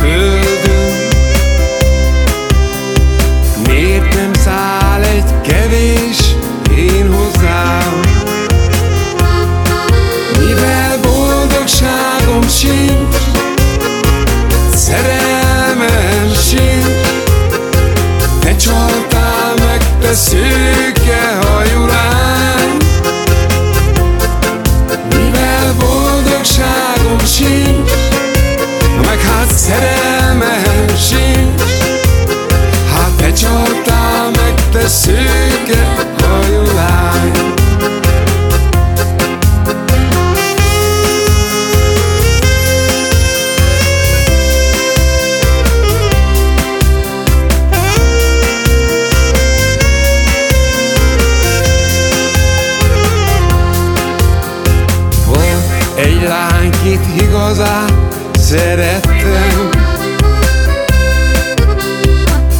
földön Miért kevés én hozzám? Mivel boldogságom sincs Szerelmem sincs Te csaltál meg, te szőke egy lány, kit igazán szerettem.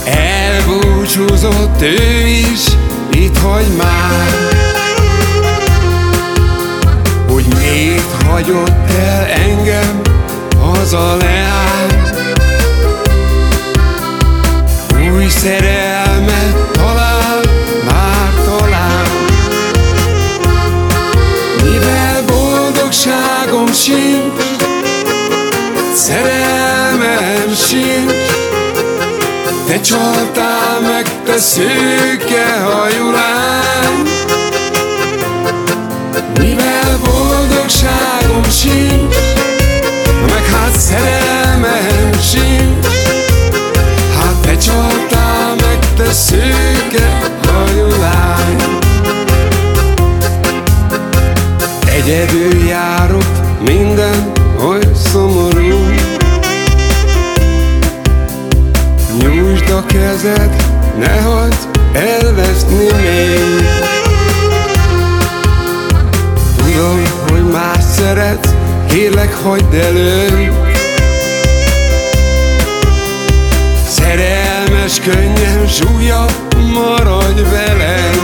Elbúcsúzott ő is, itt hagy már. Hogy miért hagyott el engem, az a leány? Új szerelmet sincs Szerelmem sincs. Te csaltál meg, te szőke hajú ne hagyd elveszni még. Tudom, hogy más szeretsz, kérlek hagyd elő Szerelmes könnyem súlya, maradj velem